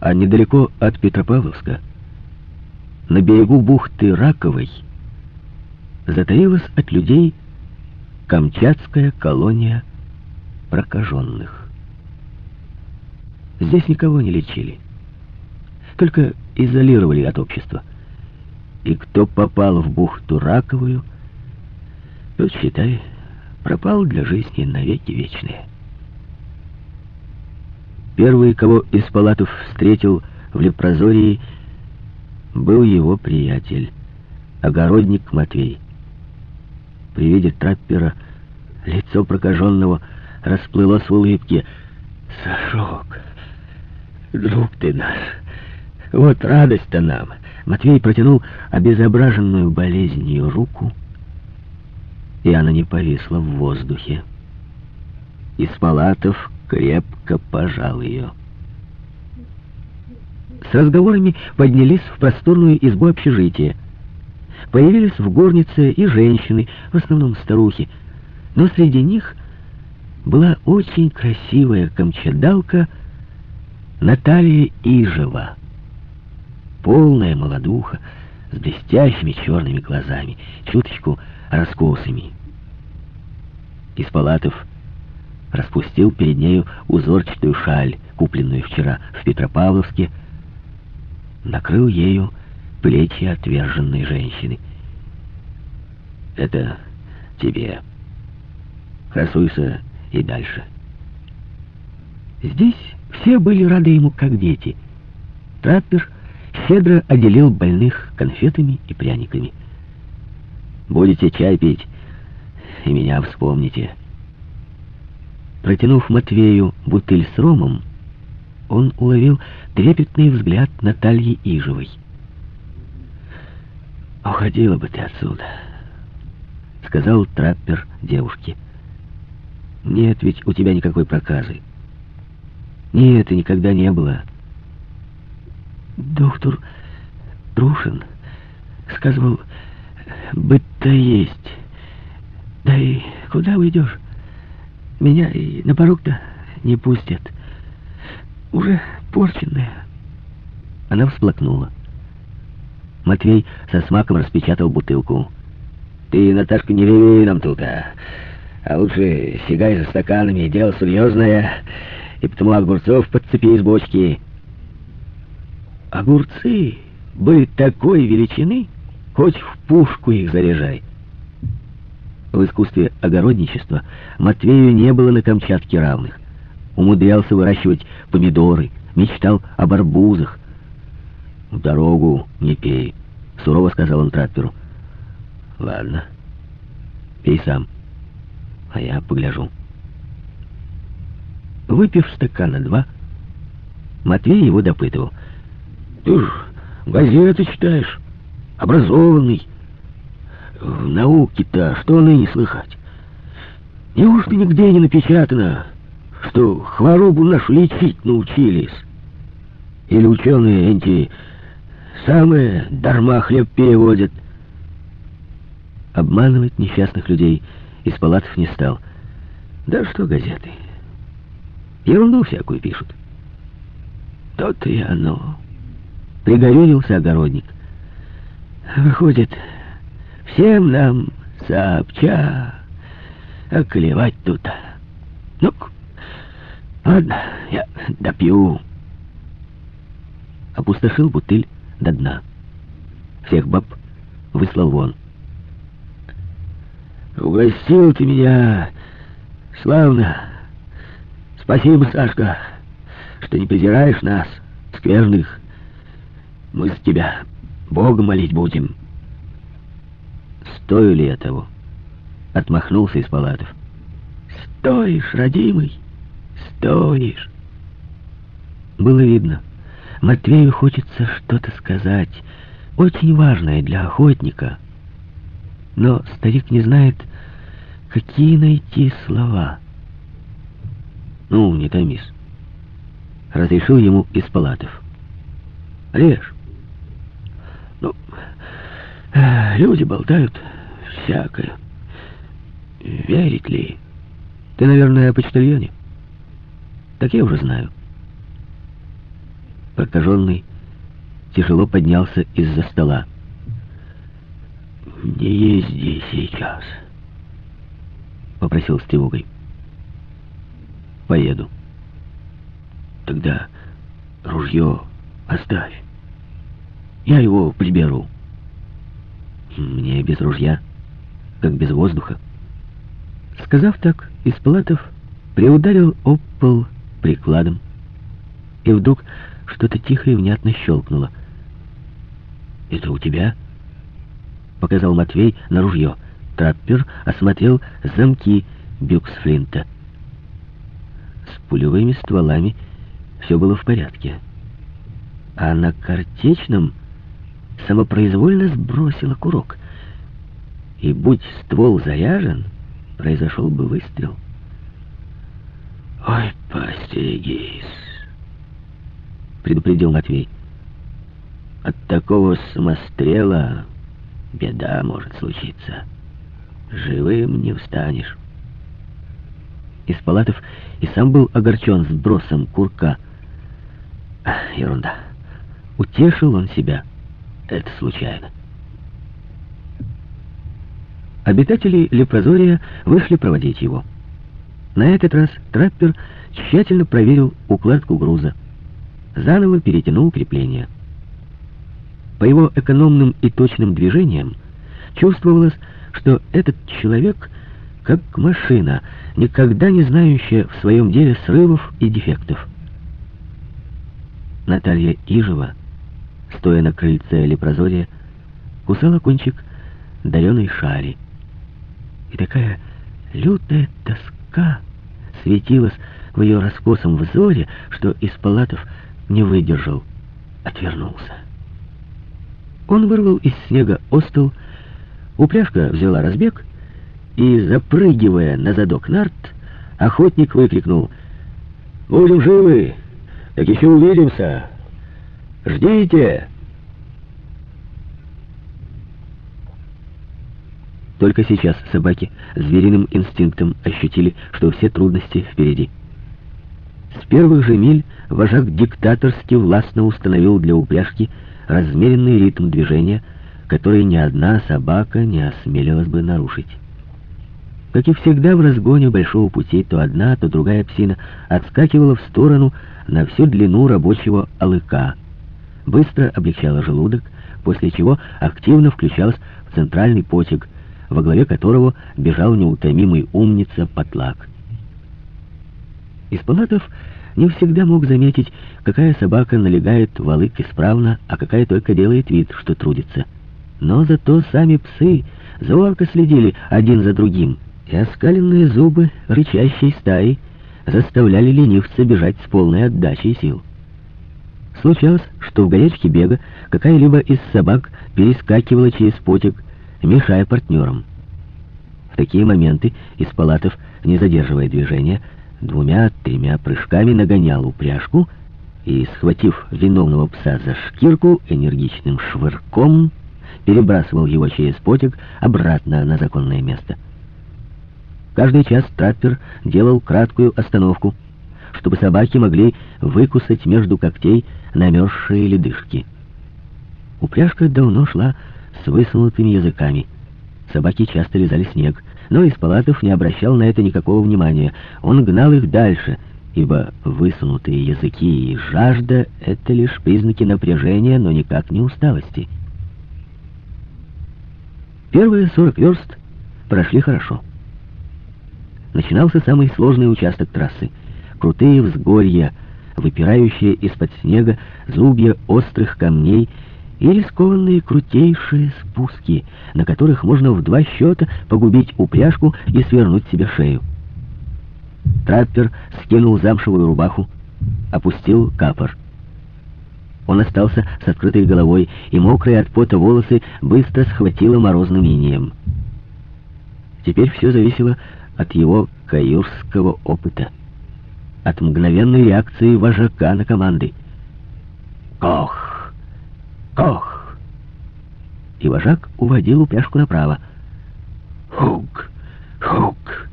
А недалеко от Петропавловска, на берегу бухты Раковой, затаилась от людей камчатская колония прокаженных. Здесь никого не лечили, только изолировали от общества. И кто попал в бухту Раковую, тот, считай, пропал для жизни навеки вечные. Первый, кого из палатов встретил в Лепрозории, был его приятель, огородник Матвей. При виде траппера лицо прокаженного расплылось в улыбке. «Сашок, друг ты наш, вот радость-то нам!» Матвей протянул обезображенную болезнью руку, и она не повисла в воздухе. Из палатов крепко пожал ее. С разговорами поднялись в просторную избу общежития. Появились в горнице и женщины, в основном старухи, но среди них была очень красивая камчадалка Наталья Ижева. Полная молодуха, с блестящими черными глазами, чуточку раскосами. Из палатов распустил перед нею узорчатую шаль, купленную вчера в Петропавловске, накрыл ею плечи отверженной женщины. «Это тебе. Красуйся и дальше». Здесь все были рады ему, как дети. Траппер щедро отделил больных конфетами и пряниками. «Будете чай пить, и меня вспомните». Протянув Матвею бутыль с ромом, он уловил трепетный взгляд Натальи Ижевой. «Уходила бы ты отсюда», — сказал траппер девушке. «Нет ведь у тебя никакой проказы. Нет, и никогда не было». «Доктор Трушин сказывал, быть-то есть. Да и куда уйдешь?» Меня и на порог-то не пустят. Уже порченная. Она всплакнула. Матвей со смаком распечатал бутылку. «Ты, Наташка, не реви нам тут, а, а лучше сигай за стаканами, дело серьезное, и потому огурцов подцепи из бочки». Огурцы были такой величины, хоть в пушку их заряжай. В искусстве огородничества Матвею не было на Камчатке равных. Умудрялся выращивать помидоры, мечтал об арбузах. «В дорогу не пей», — сурово сказал он трапперу. «Ладно, пей сам, а я погляжу». Выпив стакана два, Матвей его допытывал. «Ты ж газеты читаешь, образованный». В науке-то что ныне слыхать? Неужто нигде не напечатано, что хворобу нашу лечить научились? Или ученые эти самые дарма хлеб переводят? Обманывать несчастных людей из палатов не стал. Да что газеты? Ерунду всякую пишут. То-то и оно. Пригорюнился огородник. Выходит, Всем нам сообща околевать тут. ну ладно, я допью. Опустошил бутыль до дна. Всех баб выслал вон. Угостил ты меня славно. Спасибо, Сашка, что не презираешь нас, скверных. Мы с тебя Бога молить будем. Стою ли я того? Отмахнулся из палатов. Стоишь, родимый, стоишь. Было видно, Матвею хочется что-то сказать, очень важное для охотника. Но старик не знает, какие найти слова. Ну, не томись. Разрешил ему из палатов. Режь. Ну, люди болтают всякое. Верить ли? Ты, наверное, о почтальоне? Так я уже знаю. Прокаженный тяжело поднялся из-за стола. «Не езди сейчас», — попросил с тревогой. «Поеду». «Тогда ружье оставь. Я его приберу». «Мне без ружья, как без воздуха». Сказав так, Испалатов приударил об пол прикладом, и вдруг что-то тихо и внятно щелкнуло. «Это у тебя?» — показал Матвей на ружье. Траппер осмотрел замки бюксфлинта. С пулевыми стволами все было в порядке. А на картечном самопроизвольно сбросила курок. И будь ствол заряжен, произошел бы выстрел. «Ой, постерегись!» — предупредил Матвей. «От такого самострела беда может случиться. Живым не встанешь». Из палатов и сам был огорчен сбросом курка. Ерунда. Утешил он себя. Это случайно. Обитатели Лепрозория вышли проводить его. На этот раз траппер тщательно проверил укладку груза. Заново перетянул крепление. По его экономным и точным движениям чувствовалось, что этот человек как машина, никогда не знающая в своем деле срывов и дефектов. Наталья Ижева, стоя на крыльце Лепрозория, кусала кончик дареной шари. И такая лютая тоска светилась в ее раскосом взоре, что из палатов не выдержал, отвернулся. Он вырвал из снега остыл, упряжка взяла разбег, и, запрыгивая на задок нарт, охотник выкрикнул «Будем живы! Так еще увидимся! Ждите!» Только сейчас собаки звериным инстинктом ощутили, что все трудности впереди. С первых же миль вожак диктаторски властно установил для упряжки размеренный ритм движения, который ни одна собака не осмелилась бы нарушить. Как и всегда в разгоне большого пути, то одна, то другая псина отскакивала в сторону на всю длину рабочего алыка, быстро облегчала желудок, после чего активно включалась в центральный потек, во главе которого бежал неутомимый умница Потлак. Из палатов не всегда мог заметить, какая собака налегает в алык исправно, а какая только делает вид, что трудится. Но зато сами псы зорко следили один за другим, и оскаленные зубы рычащей стаи заставляли ленивца бежать с полной отдачей сил. Случалось, что в горячке бега какая-либо из собак перескакивала через потек, мешая партнерам. В такие моменты из палатов, не задерживая движения, двумя-тремя прыжками нагонял упряжку и, схватив виновного пса за шкирку, энергичным швырком перебрасывал его через потек обратно на законное место. Каждый час траппер делал краткую остановку, чтобы собаки могли выкусать между когтей намерзшие ледышки. Упряжка давно шла с высунутыми языками. Собаки часто лизали снег, но из палатов не обращал на это никакого внимания. Он гнал их дальше, ибо высунутые языки и жажда — это лишь признаки напряжения, но никак не усталости. Первые сорок верст прошли хорошо. Начинался самый сложный участок трассы. Крутые взгорья, выпирающие из-под снега зубья острых камней — и рискованные крутейшие спуски, на которых можно в два счета погубить упряжку и свернуть себе шею. Траппер скинул замшевую рубаху, опустил капор. Он остался с открытой головой, и мокрые от пота волосы быстро схватило морозным инеем. Теперь все зависело от его каюрского опыта, от мгновенной реакции вожака на команды. «Кох!» Ох! И вожак уводил упряжку направо. Хук! Хук!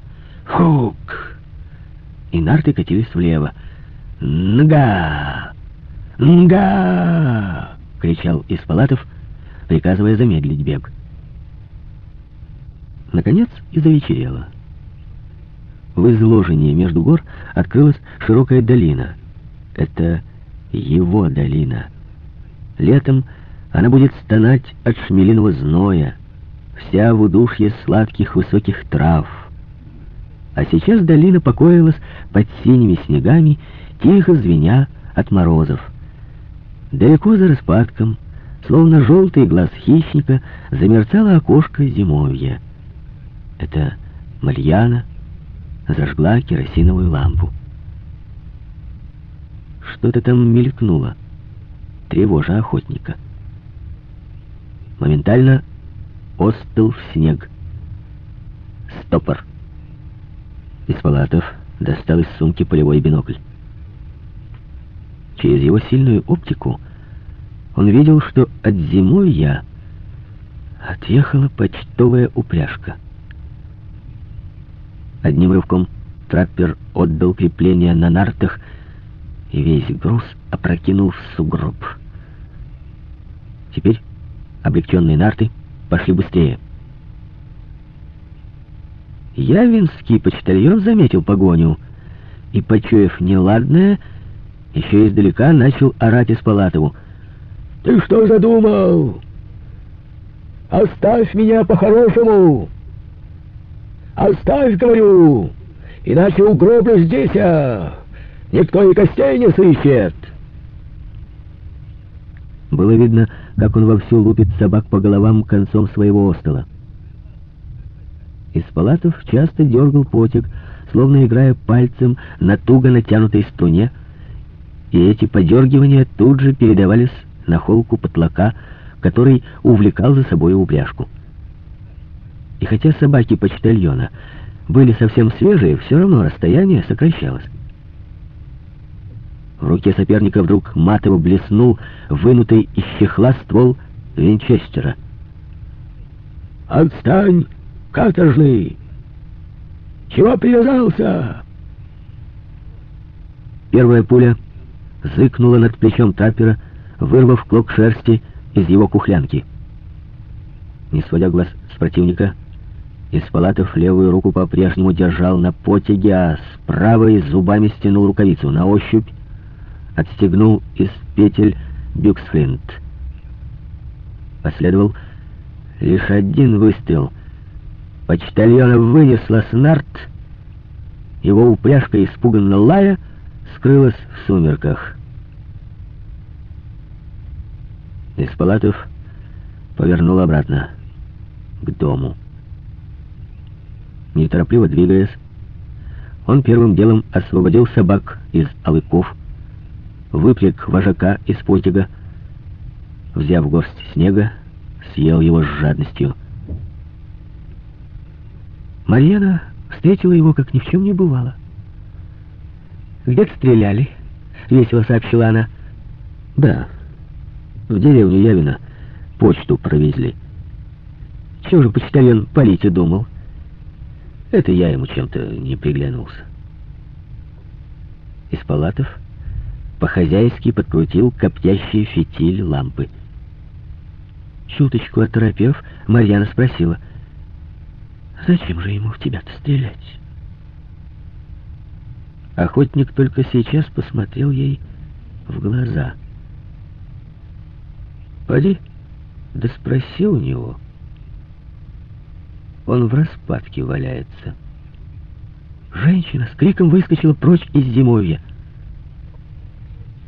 Хук! И нарты катились влево. Нга! «Нга!» — кричал из палатов, приказывая замедлить бег. Наконец и завечерело. В изложении между гор открылась широкая долина. Это его долина. Летом она будет стонать от шмелиного зноя, вся в удушье сладких высоких трав. А сейчас долина покоилась под синими снегами, тихо звеня от морозов. Далеко за распадком, словно желтый глаз хищника, замерцало окошко зимовья. Это Мальяна зажгла керосиновую лампу. Что-то там мелькнуло, тревожа охотника. Моментально остыл в снег. Стопор. Испалатов достал из сумки полевой бинокль. Через его сильную оптику он видел, что от зимовья отъехала почтовая упряжка. Одним рывком траппер отдал крепление на нартах и весь груз опрокинул в сугроб. Теперь облегченные нарты пошли быстрее. Явинский почтальон заметил погоню и, почуяв неладное, еще издалека начал орать из Палатову. «Ты что задумал? Оставь меня по-хорошему!» «Оставь, говорю, иначе угроблю здесь, а никто и костей не сыщет!» Было видно, как он вовсю лупит собак по головам концом своего остола. Из палатов часто дергал потик, словно играя пальцем на туго натянутой струне, и эти подергивания тут же передавались на холку потлака, который увлекал за собой упряжку. И хотя собаки почтальона были совсем свежие, все равно расстояние сокращалось. В руке соперника вдруг матово блеснул вынутый из чехла ствол Винчестера. «Отстань, каторжный! Чего привязался?» Первая пуля зыкнула над плечом Таппера, вырвав клок шерсти из его кухлянки. Не сводя глаз с противника, из палатов левую руку по-прежнему держал на потяге, а с правой зубами стянул рукавицу. На ощупь отстегнул из петель бюксфлинт. Последовал лишь один выстрел. Почтальона вынесла с нарт. Его упряжка, испуганно лая, скрылась в сумерках. Из повернул обратно, к дому. Неторопливо двигаясь, он первым делом освободил собак из алыков, выпряг вожака из потяга, взяв горсть снега, съел его с жадностью. Марьяна встретила его, как ни в чем не бывало. «Где-то стреляли?» — весело сообщила она. «Да, в деревню Явина почту провезли. Чего же почтальон полить думал?» Это я ему чем-то не приглянулся. Из палатов по-хозяйски подкрутил коптящий фитиль лампы. Чуточку оторопев, Марьяна спросила, «Зачем же ему в тебя-то стрелять?» Охотник только сейчас посмотрел ей в глаза. «Поди, да спроси у него». Он в распадке валяется. Женщина с криком выскочила прочь из зимовья.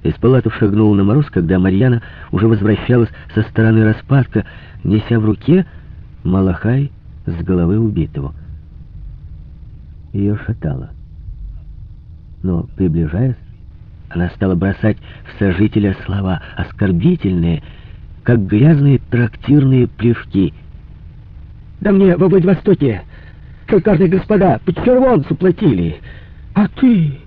Из палатов шагнул на мороз, когда Марьяна уже возвращалась со стороны распадка, неся в руке малахай с головы убитого. Ее шатало. Но, приближаясь, она стала бросать в сожителя слова, оскорбительные, как грязные трактирные плевки — да мне во Владивостоке шикарные господа по червонцу платили. А ты,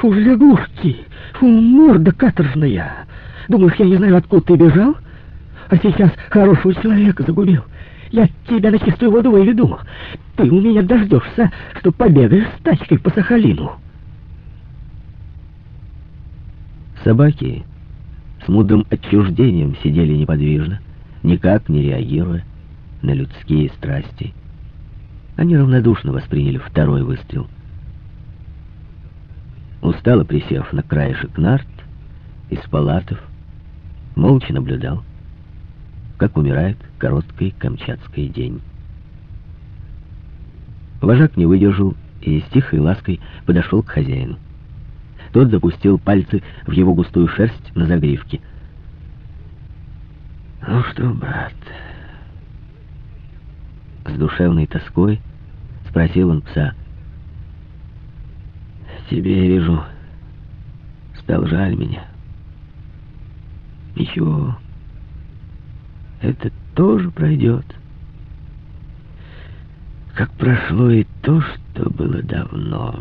фу, лягушки, фу, морда каторжная. Думаешь, я не знаю, откуда ты бежал? А сейчас хорошего человека загубил. Я тебя на чистую воду выведу. Ты у меня дождешься, что побегаешь с тачкой по Сахалину. Собаки с мудрым отчуждением сидели неподвижно, никак не реагируя на людские страсти. Они равнодушно восприняли второй выстрел. Устало присев на краешек нарт, из палатов, молча наблюдал, как умирает короткий камчатский день. Вожак не выдержал и с тихой лаской подошел к хозяину. Тот запустил пальцы в его густую шерсть на загривке. «Ну что, брат?» С душевной тоской спросил он пса. «Тебе, я вижу, стал жаль меня. Ничего, это тоже пройдет. Как прошло и то, что было давно».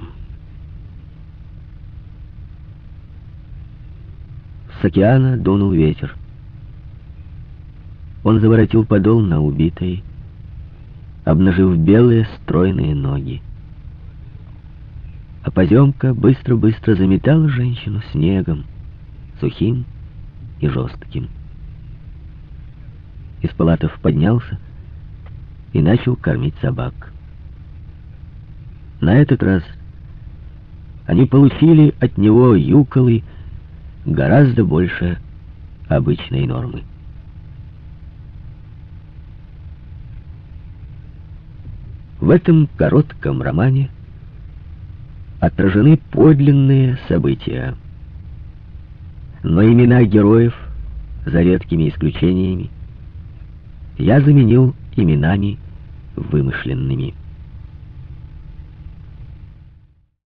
С океана дунул ветер. Он заворотил подол на убитой, обнажив белые стройные ноги. А поземка быстро-быстро заметала женщину снегом, сухим и жестким. Из палатов поднялся и начал кормить собак. На этот раз они получили от него юколы, гораздо больше обычной нормы. В этом коротком романе отражены подлинные события. Но имена героев, за редкими исключениями, я заменил именами вымышленными.